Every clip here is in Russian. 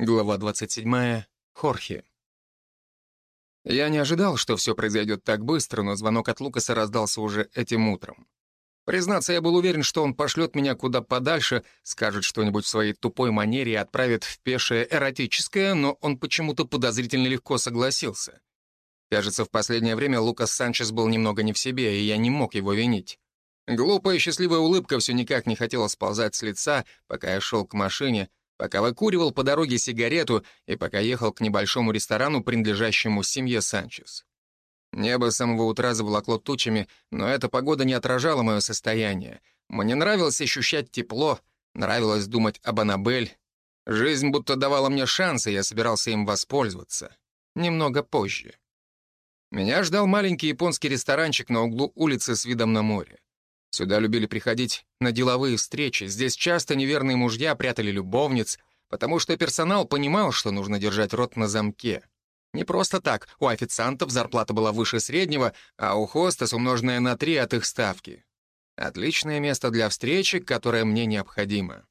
Глава 27. Хорхе. Я не ожидал, что все произойдет так быстро, но звонок от Лукаса раздался уже этим утром. Признаться, я был уверен, что он пошлет меня куда подальше, скажет что-нибудь в своей тупой манере и отправит в пешее эротическое, но он почему-то подозрительно легко согласился. Кажется, в последнее время Лукас Санчес был немного не в себе, и я не мог его винить. Глупая счастливая улыбка все никак не хотела сползать с лица, пока я шел к машине, пока выкуривал по дороге сигарету и пока ехал к небольшому ресторану, принадлежащему семье Санчес. Небо с самого утра заволокло тучами, но эта погода не отражала мое состояние. Мне нравилось ощущать тепло, нравилось думать об Аннабель. Жизнь будто давала мне шанс, и я собирался им воспользоваться. Немного позже. Меня ждал маленький японский ресторанчик на углу улицы с видом на море. Сюда любили приходить на деловые встречи. Здесь часто неверные мужья прятали любовниц, потому что персонал понимал, что нужно держать рот на замке. Не просто так, у официантов зарплата была выше среднего, а у хостес умноженная на три от их ставки. Отличное место для встречи, которое мне необходимо.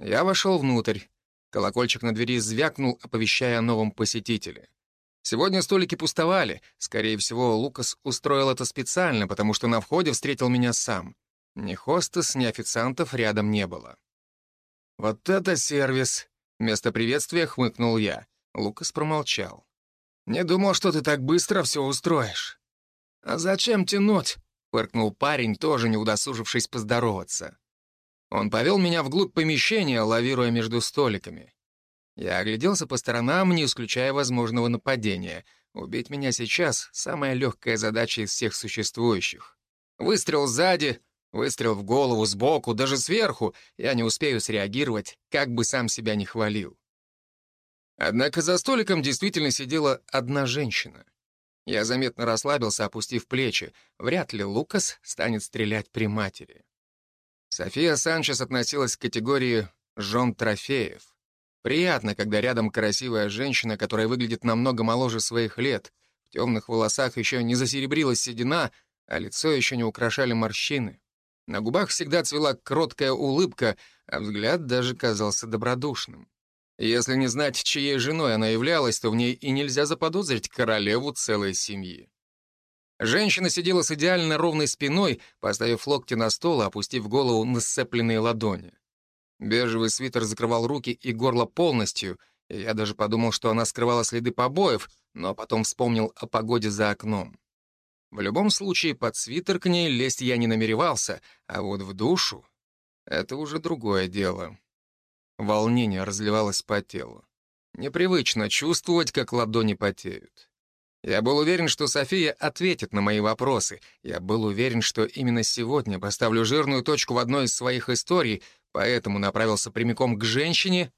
Я вошел внутрь. Колокольчик на двери звякнул, оповещая о новом посетителе. Сегодня столики пустовали. Скорее всего, Лукас устроил это специально, потому что на входе встретил меня сам. Ни хостес, ни официантов рядом не было. «Вот это сервис!» Вместо приветствия хмыкнул я. Лукас промолчал. «Не думал, что ты так быстро все устроишь». «А зачем тянуть?» — фыркнул парень, тоже не удосужившись поздороваться. Он повел меня вглубь помещения, лавируя между столиками. Я огляделся по сторонам, не исключая возможного нападения. Убить меня сейчас — самая легкая задача из всех существующих. Выстрел сзади, выстрел в голову, сбоку, даже сверху. Я не успею среагировать, как бы сам себя не хвалил. Однако за столиком действительно сидела одна женщина. Я заметно расслабился, опустив плечи. Вряд ли Лукас станет стрелять при матери. София Санчес относилась к категории «жен трофеев». Приятно, когда рядом красивая женщина, которая выглядит намного моложе своих лет. В темных волосах еще не засеребрилась седина, а лицо еще не украшали морщины. На губах всегда цвела кроткая улыбка, а взгляд даже казался добродушным. Если не знать, чьей женой она являлась, то в ней и нельзя заподозрить королеву целой семьи. Женщина сидела с идеально ровной спиной, поставив локти на стол и опустив голову на сцепленные ладони. Бежевый свитер закрывал руки и горло полностью, я даже подумал, что она скрывала следы побоев, но потом вспомнил о погоде за окном. В любом случае, под свитер к ней лезть я не намеревался, а вот в душу — это уже другое дело. Волнение разливалось по телу. Непривычно чувствовать, как ладони потеют. Я был уверен, что София ответит на мои вопросы. Я был уверен, что именно сегодня поставлю жирную точку в одной из своих историй, поэтому направился прямиком к женщине,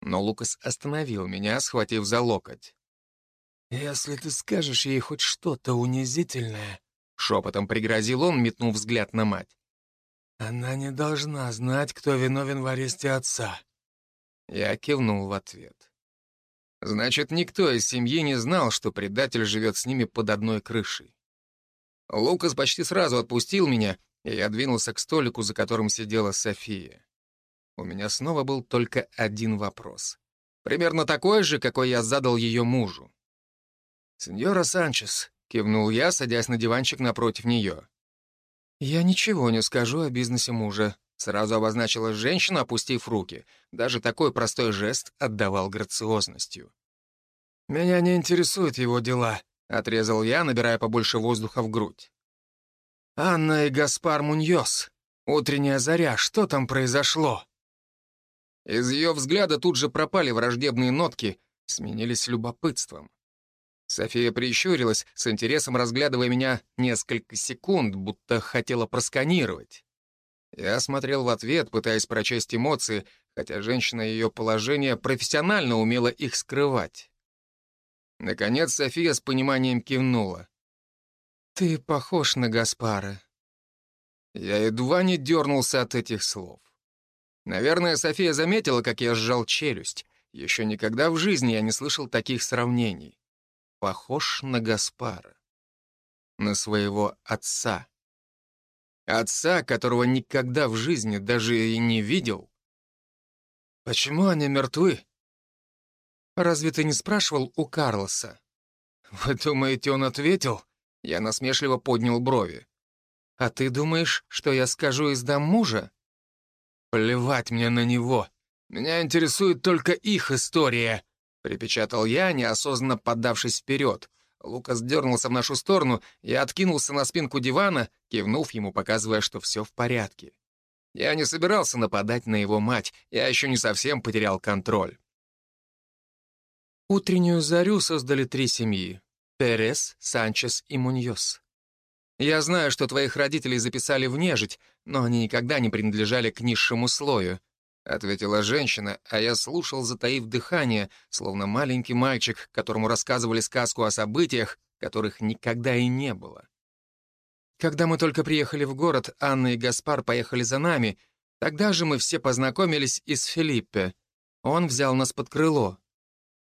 но Лукас остановил меня, схватив за локоть. «Если ты скажешь ей хоть что-то унизительное», — шепотом пригрозил он, метнув взгляд на мать, «она не должна знать, кто виновен в аресте отца». Я кивнул в ответ. Значит, никто из семьи не знал, что предатель живет с ними под одной крышей. Лукас почти сразу отпустил меня, и я двинулся к столику, за которым сидела София. У меня снова был только один вопрос. Примерно такой же, какой я задал ее мужу. «Сеньора Санчес», — кивнул я, садясь на диванчик напротив нее. «Я ничего не скажу о бизнесе мужа», — сразу обозначила женщина, опустив руки. Даже такой простой жест отдавал грациозностью. «Меня не интересуют его дела», — отрезал я, набирая побольше воздуха в грудь. «Анна и Гаспар Муньос. Утренняя заря. Что там произошло?» Из ее взгляда тут же пропали враждебные нотки, сменились любопытством. София прищурилась, с интересом разглядывая меня несколько секунд, будто хотела просканировать. Я смотрел в ответ, пытаясь прочесть эмоции, хотя женщина ее положения профессионально умела их скрывать. Наконец София с пониманием кивнула. «Ты похож на Гаспара». Я едва не дернулся от этих слов. Наверное, София заметила, как я сжал челюсть. Еще никогда в жизни я не слышал таких сравнений. Похож на Гаспара. На своего отца. Отца, которого никогда в жизни даже и не видел. «Почему они мертвы?» «Разве ты не спрашивал у Карлоса?» «Вы думаете, он ответил?» Я насмешливо поднял брови. «А ты думаешь, что я скажу и сдам мужа?» «Плевать мне на него. Меня интересует только их история», — припечатал я, неосознанно поддавшись вперед. Лукас дернулся в нашу сторону и откинулся на спинку дивана, кивнув ему, показывая, что все в порядке. Я не собирался нападать на его мать, я еще не совсем потерял контроль. Утреннюю зарю создали три семьи — Перес, Санчес и Муньос. Я знаю, что твоих родителей записали в нежить, но они никогда не принадлежали к низшему слою, — ответила женщина, а я слушал, затаив дыхание, словно маленький мальчик, которому рассказывали сказку о событиях, которых никогда и не было. Когда мы только приехали в город, Анна и Гаспар поехали за нами, тогда же мы все познакомились и с Филиппе. Он взял нас под крыло.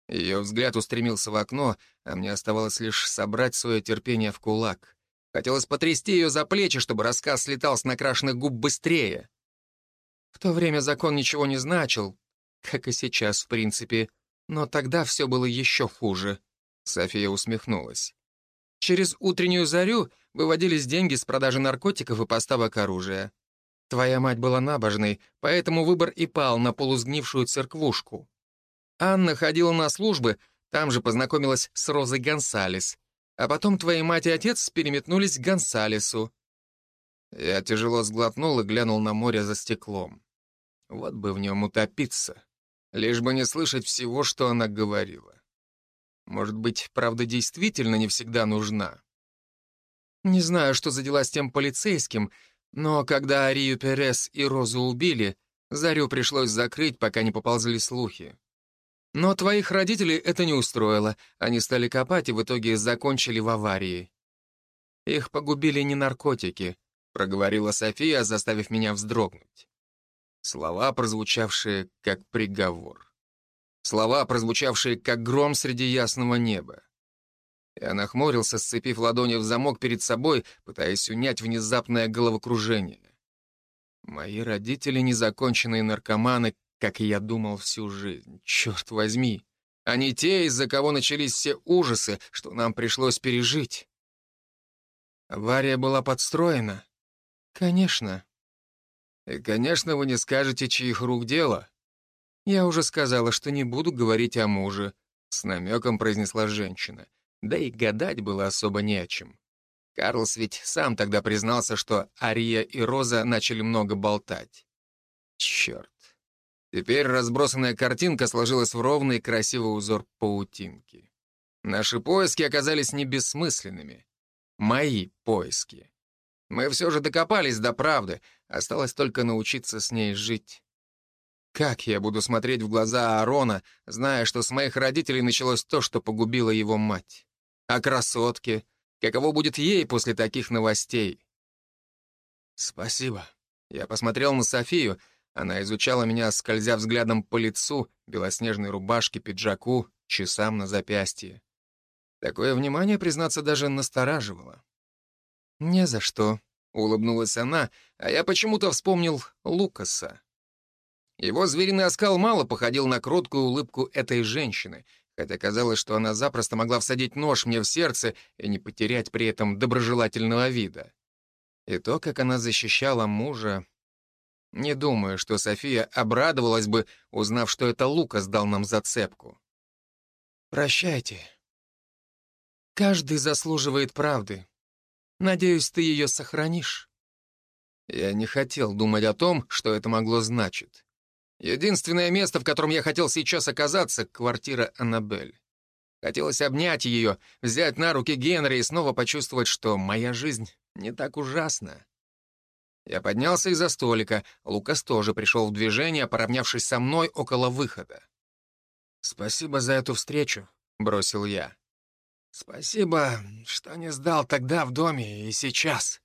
Ее взгляд устремился в окно, а мне оставалось лишь собрать свое терпение в кулак. Хотелось потрясти ее за плечи, чтобы рассказ слетал с накрашенных губ быстрее. В то время закон ничего не значил, как и сейчас, в принципе, но тогда все было еще хуже. София усмехнулась. Через утреннюю зарю выводились деньги с продажи наркотиков и поставок оружия. Твоя мать была набожной, поэтому выбор и пал на полусгнившую церквушку. Анна ходила на службы, там же познакомилась с Розой Гонсалес. А потом твои мать и отец переметнулись к Гонсалесу. Я тяжело сглотнул и глянул на море за стеклом. Вот бы в нем утопиться, лишь бы не слышать всего, что она говорила. Может быть, правда действительно не всегда нужна. Не знаю, что за дела с тем полицейским, но когда Арию Перес и Розу убили, Зарю пришлось закрыть, пока не поползли слухи. Но твоих родителей это не устроило. Они стали копать и в итоге закончили в аварии. Их погубили не наркотики, проговорила София, заставив меня вздрогнуть. Слова, прозвучавшие как приговор. Слова, прозвучавшие как гром среди ясного неба. Я нахмурился, сцепив ладони в замок перед собой, пытаясь унять внезапное головокружение. Мои родители — незаконченные наркоманы, как и я думал всю жизнь. Черт возьми. Они те, из-за кого начались все ужасы, что нам пришлось пережить. Авария была подстроена? Конечно. И, конечно, вы не скажете, чьих рук дело. Я уже сказала, что не буду говорить о муже, с намеком произнесла женщина. Да и гадать было особо не о чем. Карлс ведь сам тогда признался, что Ария и Роза начали много болтать. Черт. Теперь разбросанная картинка сложилась в ровный красивый узор паутинки. Наши поиски оказались не бессмысленными. Мои поиски. Мы все же докопались до правды, осталось только научиться с ней жить. Как я буду смотреть в глаза Аарона, зная, что с моих родителей началось то, что погубило его мать? А красотке? Каково будет ей после таких новостей? Спасибо. Я посмотрел на Софию — она изучала меня, скользя взглядом по лицу, белоснежной рубашке, пиджаку, часам на запястье. Такое внимание, признаться, даже настораживало. «Не за что», — улыбнулась она, а я почему-то вспомнил Лукаса. Его звериный оскал мало походил на кроткую улыбку этой женщины, хотя казалось, что она запросто могла всадить нож мне в сердце и не потерять при этом доброжелательного вида. И то, как она защищала мужа, не думаю, что София обрадовалась бы, узнав, что это Лука сдал нам зацепку. Прощайте. Каждый заслуживает правды. Надеюсь, ты ее сохранишь. Я не хотел думать о том, что это могло значить. Единственное место, в котором я хотел сейчас оказаться — квартира Аннабель. Хотелось обнять ее, взять на руки Генри и снова почувствовать, что моя жизнь не так ужасна. Я поднялся из-за столика. Лукас тоже пришел в движение, поравнявшись со мной около выхода. «Спасибо за эту встречу», — бросил я. «Спасибо, что не сдал тогда в доме и сейчас».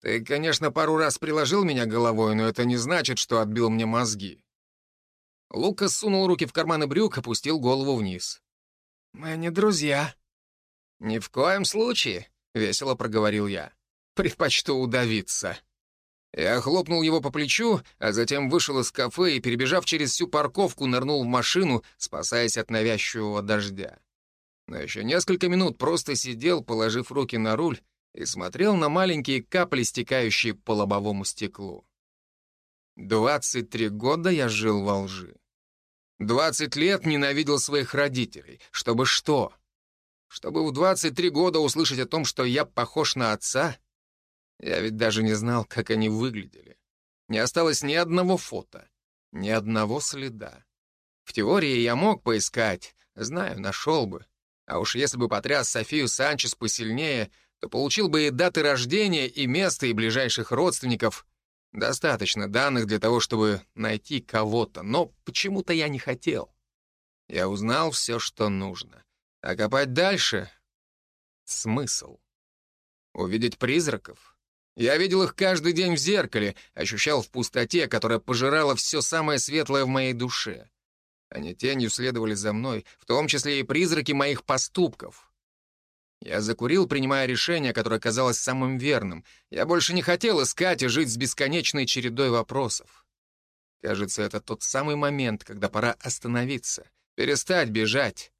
«Ты, конечно, пару раз приложил меня головой, но это не значит, что отбил мне мозги». Лукас сунул руки в карманы брюк, опустил голову вниз. «Мы не друзья». «Ни в коем случае», — весело проговорил я предпочту удавиться. Я хлопнул его по плечу, а затем вышел из кафе и, перебежав через всю парковку, нырнул в машину, спасаясь от навязчивого дождя. Но еще несколько минут просто сидел, положив руки на руль, и смотрел на маленькие капли, стекающие по лобовому стеклу. 23 года я жил во лжи. 20 лет ненавидел своих родителей. Чтобы что? Чтобы в 23 года услышать о том, что я похож на отца? Я ведь даже не знал, как они выглядели. Не осталось ни одного фото, ни одного следа. В теории я мог поискать, знаю, нашел бы. А уж если бы потряс Софию Санчес посильнее, то получил бы и даты рождения, и место, и ближайших родственников. Достаточно данных для того, чтобы найти кого-то, но почему-то я не хотел. Я узнал все, что нужно. А копать дальше — смысл. Увидеть призраков? Я видел их каждый день в зеркале, ощущал в пустоте, которая пожирала все самое светлое в моей душе. Они тенью следовали за мной, в том числе и призраки моих поступков. Я закурил, принимая решение, которое казалось самым верным. Я больше не хотел искать и жить с бесконечной чередой вопросов. Кажется, это тот самый момент, когда пора остановиться, перестать бежать.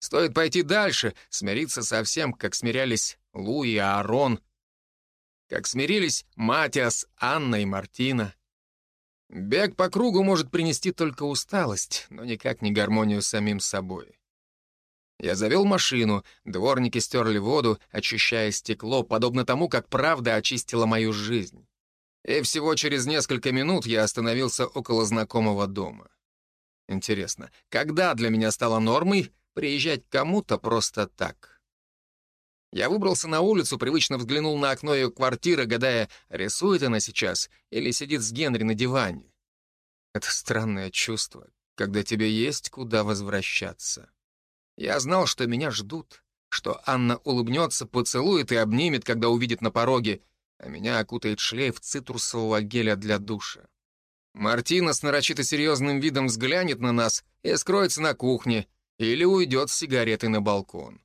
Стоит пойти дальше, смириться со всем, как смирялись Лу и Аарон, как смирились Матиас, Анна и Мартина. Бег по кругу может принести только усталость, но никак не гармонию с самим собой. Я завел машину, дворники стерли воду, очищая стекло, подобно тому, как правда очистила мою жизнь. И всего через несколько минут я остановился около знакомого дома. Интересно, когда для меня стало нормой приезжать кому-то просто так? Я выбрался на улицу, привычно взглянул на окно ее квартиры, гадая, рисует она сейчас или сидит с Генри на диване. Это странное чувство, когда тебе есть куда возвращаться. Я знал, что меня ждут, что Анна улыбнется, поцелует и обнимет, когда увидит на пороге, а меня окутает шлейф цитрусового геля для душа. Мартина с нарочито серьезным видом взглянет на нас и скроется на кухне или уйдет с сигаретой на балкон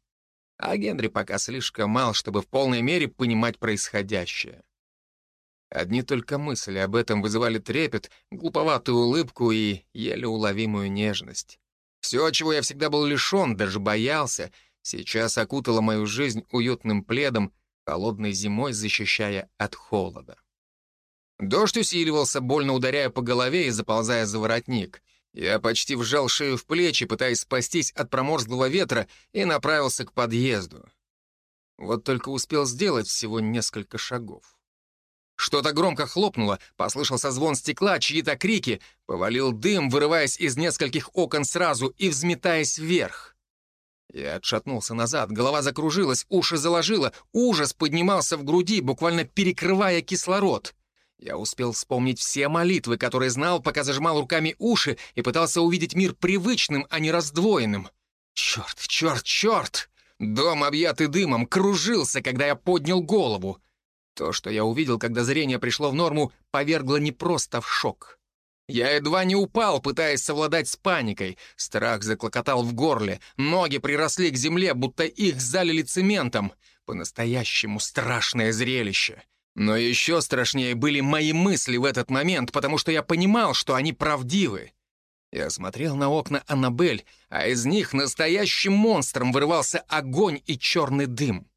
а Генри пока слишком мал, чтобы в полной мере понимать происходящее. Одни только мысли об этом вызывали трепет, глуповатую улыбку и еле уловимую нежность. Все, чего я всегда был лишен, даже боялся, сейчас окутало мою жизнь уютным пледом, холодной зимой защищая от холода. Дождь усиливался, больно ударяя по голове и заползая за воротник. Я почти вжал шею в плечи, пытаясь спастись от проморзглого ветра, и направился к подъезду. Вот только успел сделать всего несколько шагов. Что-то громко хлопнуло, послышался звон стекла, чьи-то крики, повалил дым, вырываясь из нескольких окон сразу и взметаясь вверх. Я отшатнулся назад, голова закружилась, уши заложило, ужас поднимался в груди, буквально перекрывая кислород. Я успел вспомнить все молитвы, которые знал, пока зажимал руками уши и пытался увидеть мир привычным, а не раздвоенным. Черт, черт, черт! Дом, объятый дымом, кружился, когда я поднял голову. То, что я увидел, когда зрение пришло в норму, повергло не просто в шок. Я едва не упал, пытаясь совладать с паникой. Страх заклокотал в горле, ноги приросли к земле, будто их залили цементом. По-настоящему страшное зрелище. Но еще страшнее были мои мысли в этот момент, потому что я понимал, что они правдивы. Я смотрел на окна Аннабель, а из них настоящим монстром вырывался огонь и черный дым.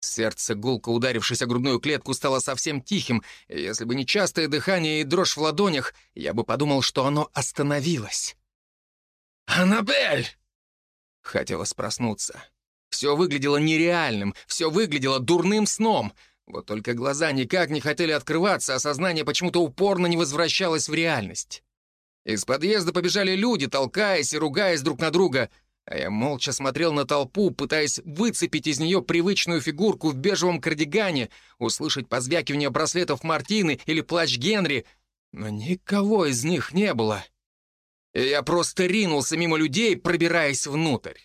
Сердце, гулко ударившись о грудную клетку, стало совсем тихим, и если бы не частое дыхание и дрожь в ладонях, я бы подумал, что оно остановилось. «Аннабель!» Хотелось проснуться. Все выглядело нереальным, все выглядело дурным сном — вот только глаза никак не хотели открываться, а сознание почему-то упорно не возвращалось в реальность. Из подъезда побежали люди, толкаясь и ругаясь друг на друга, а я молча смотрел на толпу, пытаясь выцепить из нее привычную фигурку в бежевом кардигане, услышать позвякивание браслетов Мартины или плач Генри, но никого из них не было. И я просто ринулся мимо людей, пробираясь внутрь.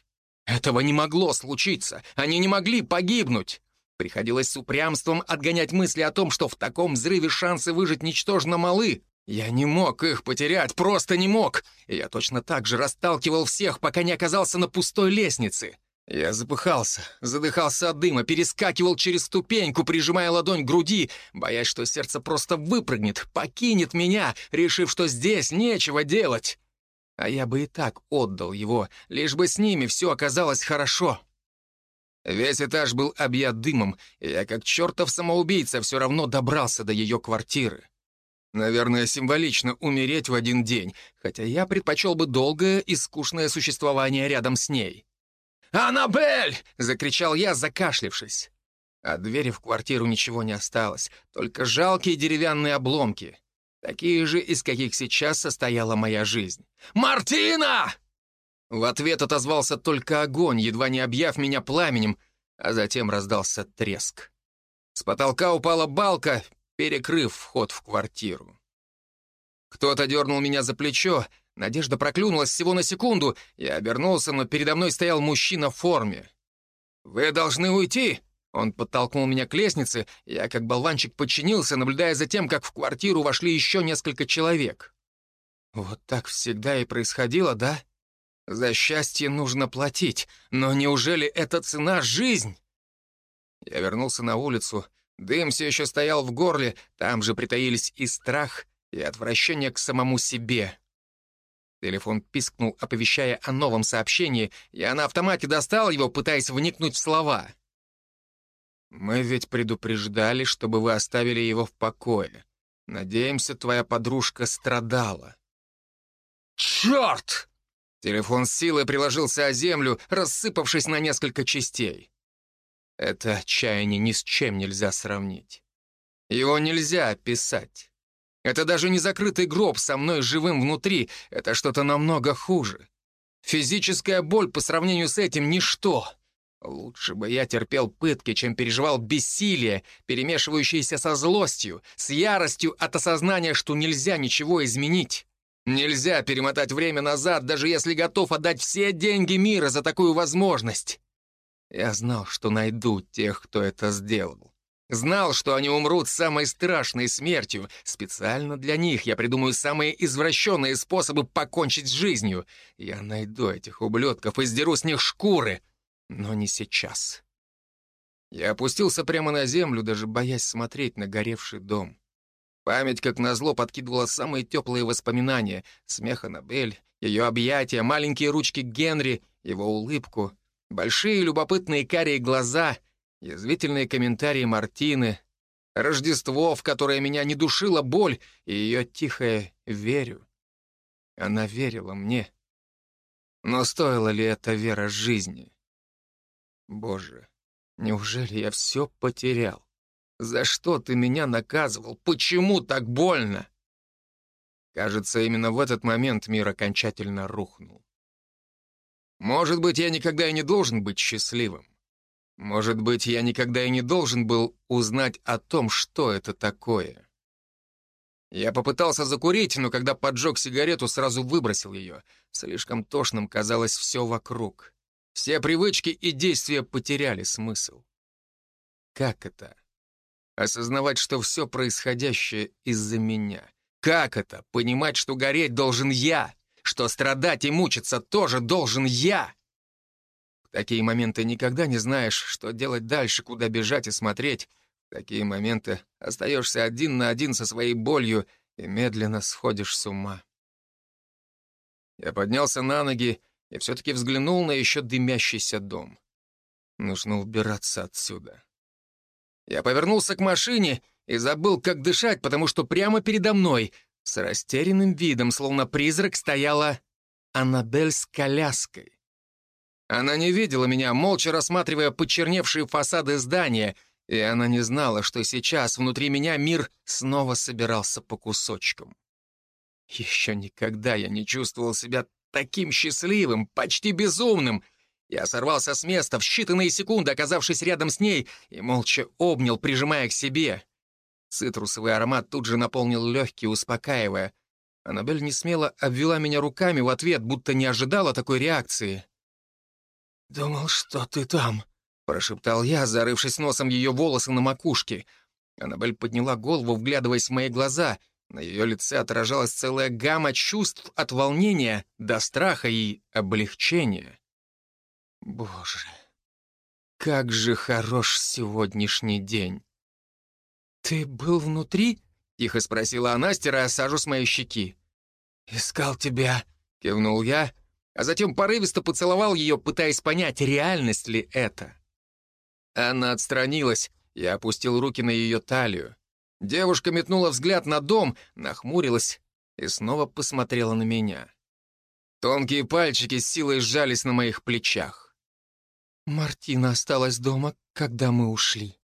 Этого не могло случиться, они не могли погибнуть. Приходилось с упрямством отгонять мысли о том, что в таком взрыве шансы выжить ничтожно малы. Я не мог их потерять, просто не мог. Я точно так же расталкивал всех, пока не оказался на пустой лестнице. Я запыхался, задыхался от дыма, перескакивал через ступеньку, прижимая ладонь к груди, боясь, что сердце просто выпрыгнет, покинет меня, решив, что здесь нечего делать. А я бы и так отдал его, лишь бы с ними все оказалось хорошо. Весь этаж был объят дымом, и я, как чертов самоубийца, все равно добрался до ее квартиры. Наверное, символично умереть в один день, хотя я предпочел бы долгое и скучное существование рядом с ней. «Аннабель!» — закричал я, закашлившись. От двери в квартиру ничего не осталось, только жалкие деревянные обломки. Такие же, из каких сейчас состояла моя жизнь. «Мартина!» В ответ отозвался только огонь, едва не объяв меня пламенем, а затем раздался треск. С потолка упала балка, перекрыв вход в квартиру. Кто-то дернул меня за плечо, Надежда проклюнулась всего на секунду. Я обернулся, но передо мной стоял мужчина в форме. «Вы должны уйти!» Он подтолкнул меня к лестнице, я как болванчик подчинился, наблюдая за тем, как в квартиру вошли еще несколько человек. Вот так всегда и происходило, да? За счастье нужно платить, но неужели эта цена — жизнь? Я вернулся на улицу, дым все еще стоял в горле, там же притаились и страх, и отвращение к самому себе. Телефон пискнул, оповещая о новом сообщении. Я на автомате достал его, пытаясь вникнуть в слова. «Мы ведь предупреждали, чтобы вы оставили его в покое. Надеемся, твоя подружка страдала». «Черт!» Телефон с силой приложился о землю, рассыпавшись на несколько частей. Это отчаяние ни с чем нельзя сравнить. Его нельзя описать. Это даже не закрытый гроб со мной живым внутри, это что-то намного хуже. Физическая боль по сравнению с этим — ничто. Лучше бы я терпел пытки, чем переживал бессилие, перемешивающееся со злостью, с яростью от осознания, что нельзя ничего изменить. Нельзя перемотать время назад, даже если готов отдать все деньги мира за такую возможность. Я знал, что найду тех, кто это сделал. Знал, что они умрут самой страшной смертью. Специально для них я придумаю самые извращенные способы покончить с жизнью. Я найду этих ублюдков и сдеру с них шкуры. Но не сейчас. Я опустился прямо на землю, даже боясь смотреть на горевший дом. Память, как назло, подкидывала самые теплые воспоминания. Смех Аннабель, ее объятия, маленькие ручки Генри, его улыбку, большие любопытные карие глаза — Язвительные комментарии Мартины, Рождество, в которое меня не душила боль, и ее тихое «верю». Она верила мне. Но стоила ли эта вера жизни? Боже, неужели я все потерял? За что ты меня наказывал? Почему так больно? Кажется, именно в этот момент мир окончательно рухнул. Может быть, я никогда и не должен быть счастливым. Может быть, я никогда и не должен был узнать о том, что это такое. Я попытался закурить, но когда поджег сигарету, сразу выбросил ее. Слишком тошным казалось все вокруг. Все привычки и действия потеряли смысл. Как это? Осознавать, что все происходящее из-за меня. Как это? Понимать, что гореть должен я, что страдать и мучиться тоже должен я такие моменты никогда не знаешь, что делать дальше, куда бежать и смотреть. В такие моменты остаешься один на один со своей болью и медленно сходишь с ума. Я поднялся на ноги и все-таки взглянул на еще дымящийся дом. Нужно убираться отсюда. Я повернулся к машине и забыл, как дышать, потому что прямо передо мной, с растерянным видом, словно призрак, стояла Аннабель с коляской. Она не видела меня, молча рассматривая почерневшие фасады здания, и она не знала, что сейчас внутри меня мир снова собирался по кусочкам. Еще никогда я не чувствовал себя таким счастливым, почти безумным. Я сорвался с места в считанные секунды, оказавшись рядом с ней, и молча обнял, прижимая к себе. Цитрусовый аромат тут же наполнил легкие, успокаивая. Аннабель не смело обвела меня руками в ответ, будто не ожидала такой реакции. «Думал, что ты там», — прошептал я, зарывшись носом ее волосы на макушке. Аннабель подняла голову, вглядываясь в мои глаза. На ее лице отражалась целая гамма чувств от волнения до страха и облегчения. «Боже, как же хорош сегодняшний день. «Ты был внутри?» — тихо спросила она, стирая сажу с моей щеки. «Искал тебя», — кивнул я, а затем порывисто поцеловал ее, пытаясь понять, реальность ли это. Она отстранилась, я опустил руки на ее талию. Девушка метнула взгляд на дом, нахмурилась и снова посмотрела на меня. Тонкие пальчики с силой сжались на моих плечах. «Мартина осталась дома, когда мы ушли».